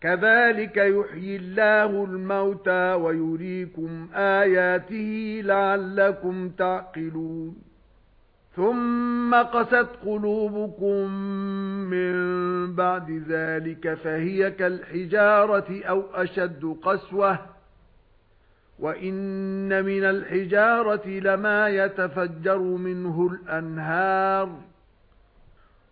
كذلك يحيي الله الموتى ويريكم آياته لعلكم تعقلون. ثم قست قلوبكم من بعد ذلك فهي كالحجارة أو أشد قسوة. وَإِنَّ مِنَ الْحِجَارَةِ لَمَا يَتَفَجَّرُ مِنْهُ الْأَنْهَارُ.